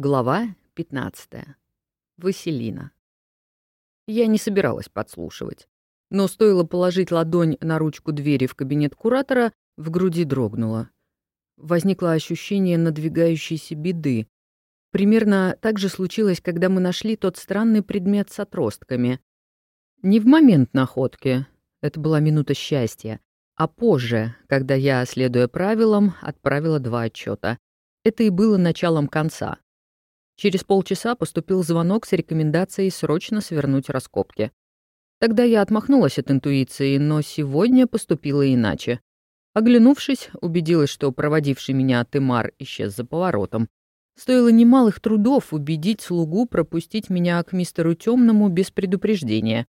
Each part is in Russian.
Глава 15. Василина. Я не собиралась подслушивать, но стоило положить ладонь на ручку двери в кабинет куратора, в груди дрогнуло. Возникло ощущение надвигающейся беды. Примерно так же случилось, когда мы нашли тот странный предмет с отростками. Не в момент находки, это была минута счастья, а позже, когда я, следуя правилам, отправила два отчета. Это и было началом конца. Через полчаса поступил звонок с рекомендацией срочно свернуть раскопки. Тогда я отмахнулась от интуиции, но сегодня поступила иначе. Оглянувшись, убедилась, что проводивший меня Тымар исчез за поворотом. Стоило немалых трудов убедить слугу пропустить меня к мистеру Темному без предупреждения.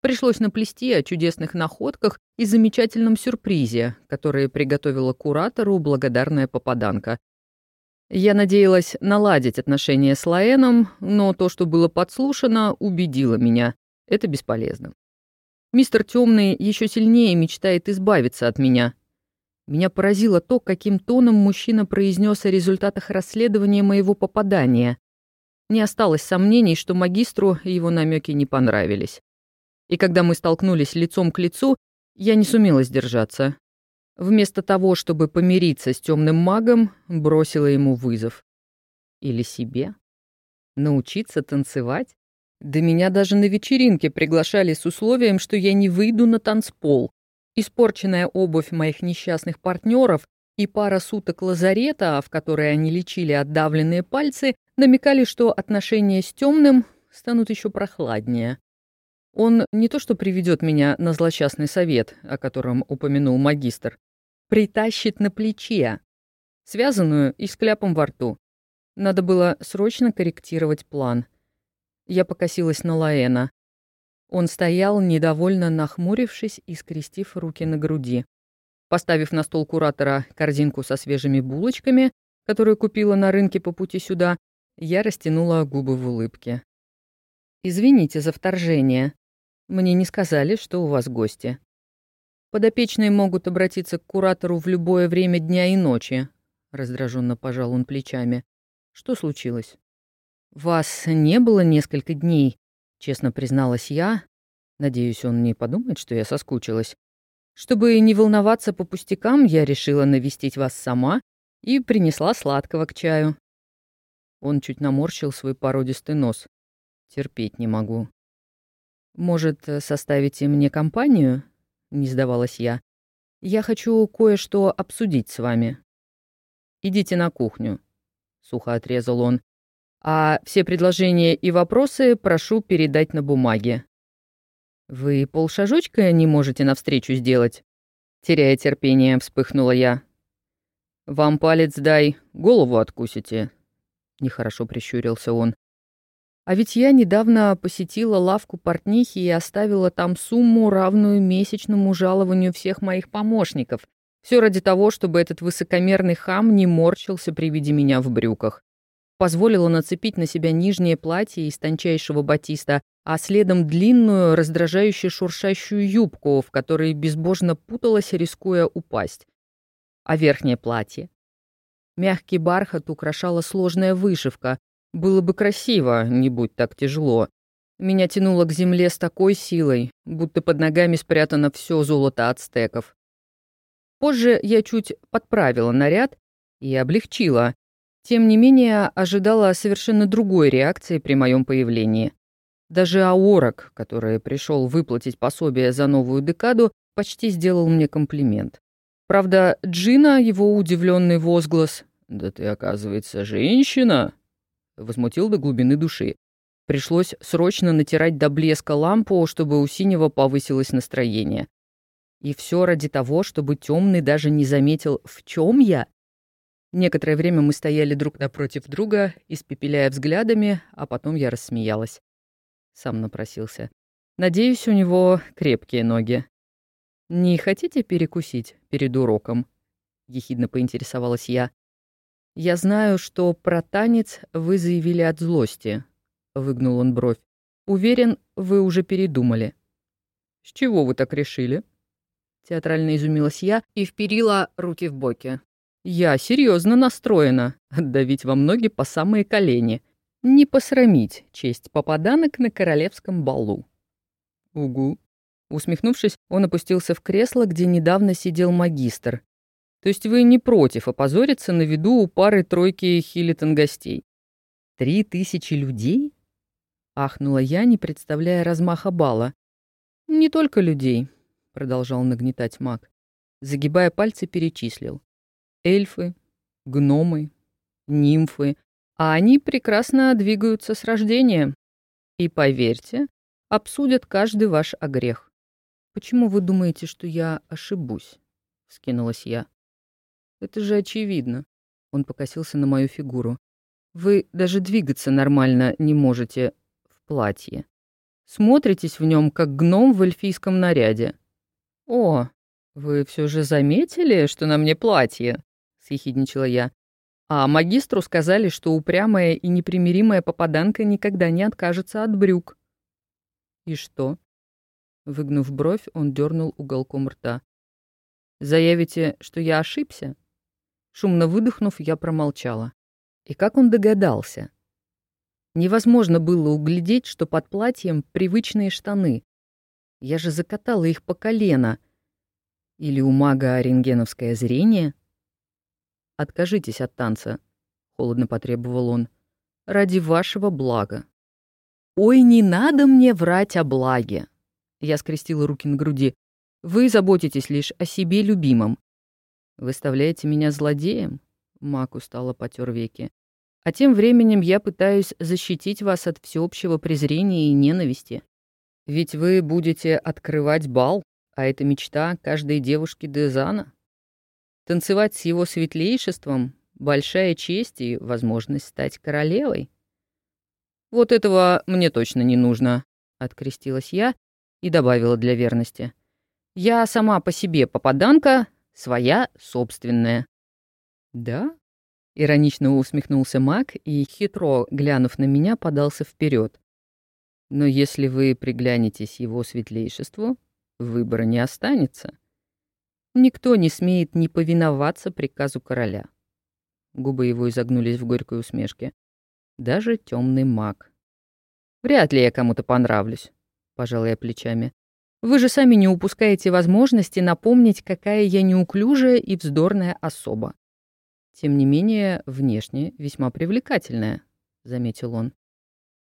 Пришлось наплести о чудесных находках и замечательном сюрпризе, который приготовила куратору благодарная попаданка. Я надеялась наладить отношения с Лаэном, но то, что было подслушано, убедило меня. Это бесполезно. Мистер Темный еще сильнее мечтает избавиться от меня. Меня поразило то, каким тоном мужчина произнес о результатах расследования моего попадания. Не осталось сомнений, что магистру его намеки не понравились. И когда мы столкнулись лицом к лицу, я не сумела сдержаться. Вместо того, чтобы помириться с темным магом, бросила ему вызов. Или себе? Научиться танцевать? Да меня даже на вечеринке приглашали с условием, что я не выйду на танцпол. Испорченная обувь моих несчастных партнеров и пара суток лазарета, в которой они лечили отдавленные пальцы, намекали, что отношения с темным станут еще прохладнее. Он не то что приведет меня на злосчастный совет, о котором упомянул магистр, притащит на плече, связанную и с кляпом во рту. Надо было срочно корректировать план. Я покосилась на Лаэна. Он стоял, недовольно нахмурившись и скрестив руки на груди. Поставив на стол куратора корзинку со свежими булочками, которую купила на рынке по пути сюда, я растянула губы в улыбке. «Извините за вторжение. Мне не сказали, что у вас гости». Подопечные могут обратиться к куратору в любое время дня и ночи. Раздраженно пожал он плечами. Что случилось? Вас не было несколько дней, честно призналась я. Надеюсь, он не подумает, что я соскучилась. Чтобы не волноваться по пустякам, я решила навестить вас сама и принесла сладкого к чаю. Он чуть наморщил свой породистый нос. Терпеть не могу. Может, составите мне компанию? — не сдавалась я. «Я хочу кое-что обсудить с вами». «Идите на кухню», — сухо отрезал он. «А все предложения и вопросы прошу передать на бумаге». «Вы полшажочка не можете навстречу сделать?» Теряя терпение, вспыхнула я. «Вам палец дай, голову откусите», — нехорошо прищурился он. А ведь я недавно посетила лавку портнихи и оставила там сумму, равную месячному жалованию всех моих помощников. Все ради того, чтобы этот высокомерный хам не морщился при виде меня в брюках. Позволила нацепить на себя нижнее платье из тончайшего батиста, а следом длинную, раздражающую шуршащую юбку, в которой безбожно путалась, рискуя упасть. А верхнее платье? Мягкий бархат украшала сложная вышивка, было бы красиво, не будь так тяжело. Меня тянуло к земле с такой силой, будто под ногами спрятано все золото ацтеков. Позже я чуть подправила наряд и облегчила. Тем не менее, ожидала совершенно другой реакции при моем появлении. Даже Аорок, который пришел выплатить пособие за новую декаду, почти сделал мне комплимент. Правда, Джина, его удивленный возглас «Да ты, оказывается, женщина!» Возмутил до глубины души. Пришлось срочно натирать до блеска лампу, чтобы у синего повысилось настроение. И все ради того, чтобы темный даже не заметил, в чем я. Некоторое время мы стояли друг напротив друга, испепеляя взглядами, а потом я рассмеялась. Сам напросился. Надеюсь, у него крепкие ноги. «Не хотите перекусить перед уроком?» — ехидно поинтересовалась я. «Я знаю, что про танец вы заявили от злости», — выгнул он бровь. «Уверен, вы уже передумали». «С чего вы так решили?» Театрально изумилась я и вперила руки в боки. Я серьезно настроена отдавить вам ноги по самые колени. Не посрамить честь попаданок на королевском балу. Угу. Усмехнувшись, он опустился в кресло, где недавно сидел магистр. То есть вы не против опозориться на виду у пары-тройки хилитон гостей? Три тысячи людей? Ахнула я, не представляя размаха бала. Не только людей, продолжал нагнетать маг. Загибая пальцы, перечислил. Эльфы, гномы, нимфы, а они прекрасно двигаются с рождения. И поверьте, обсудят каждый ваш огрех. Почему вы думаете, что я ошибусь? Скинулась я. Это же очевидно. Он покосился на мою фигуру. Вы даже двигаться нормально не можете в платье. Смотритесь в нем, как гном в эльфийском наряде. О, вы все же заметили, что на мне платье? Съехидничала я. А магистру сказали, что упрямая и непримиримая попаданка никогда не откажется от брюк. И что? Выгнув бровь, он дернул уголком рта. Заявите, что я ошибся? Шумно выдохнув, я промолчала. И как он догадался? Невозможно было углядеть, что под платьем привычные штаны. Я же закатала их по колено. Или у мага рентгеновское зрение? «Откажитесь от танца», — холодно потребовал он, — «ради вашего блага». «Ой, не надо мне врать о благе!» Я скрестила руки на груди. «Вы заботитесь лишь о себе любимом. Выставляете меня злодеем?» Мак устало потер веки. «А тем временем я пытаюсь защитить вас от всеобщего презрения и ненависти. Ведь вы будете открывать бал, а это мечта каждой девушки Дезана». Танцевать с его светлейшеством — большая честь и возможность стать королевой. «Вот этого мне точно не нужно», — открестилась я и добавила для верности. «Я сама по себе попаданка, своя собственная». «Да?» — иронично усмехнулся маг и, хитро глянув на меня, подался вперед. «Но если вы приглянетесь его светлейшеству, выбора не останется». Никто не смеет не повиноваться приказу короля. Губы его изогнулись в горькой усмешке. Даже темный маг. Вряд ли я кому-то понравлюсь, пожал я плечами. Вы же сами не упускаете возможности напомнить, какая я неуклюжая и вздорная особа. Тем не менее, внешне весьма привлекательная, заметил он.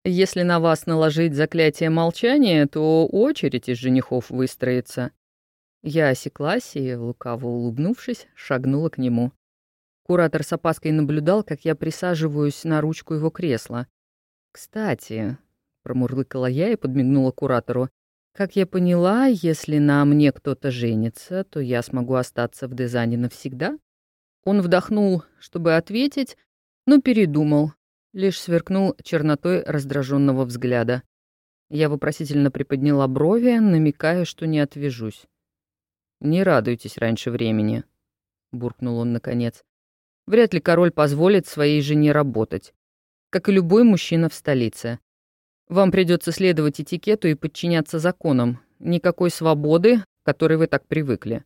Если на вас наложить заклятие молчания, то очередь из женихов выстроится. Я осеклась и, лукаво улыбнувшись, шагнула к нему. Куратор с опаской наблюдал, как я присаживаюсь на ручку его кресла. «Кстати», — промурлыкала я и подмигнула куратору, «как я поняла, если на мне кто-то женится, то я смогу остаться в Дезане навсегда?» Он вдохнул, чтобы ответить, но передумал, лишь сверкнул чернотой раздраженного взгляда. Я вопросительно приподняла брови, намекая, что не отвяжусь. «Не радуйтесь раньше времени», — буркнул он наконец. «Вряд ли король позволит своей жене работать, как и любой мужчина в столице. Вам придется следовать этикету и подчиняться законам. Никакой свободы, к которой вы так привыкли».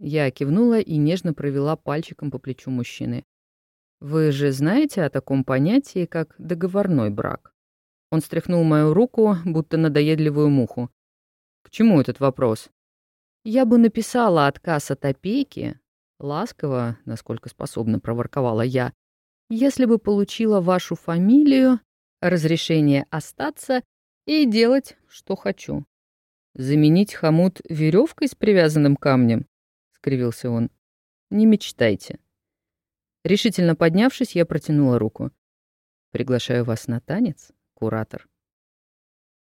Я кивнула и нежно провела пальчиком по плечу мужчины. «Вы же знаете о таком понятии, как договорной брак?» Он стряхнул мою руку, будто надоедливую муху. «К чему этот вопрос?» Я бы написала отказ от опеки, ласково, насколько способна, проворковала я, если бы получила вашу фамилию, разрешение остаться и делать, что хочу. Заменить хомут веревкой с привязанным камнем? скривился он. Не мечтайте. Решительно поднявшись, я протянула руку. Приглашаю вас на танец, куратор.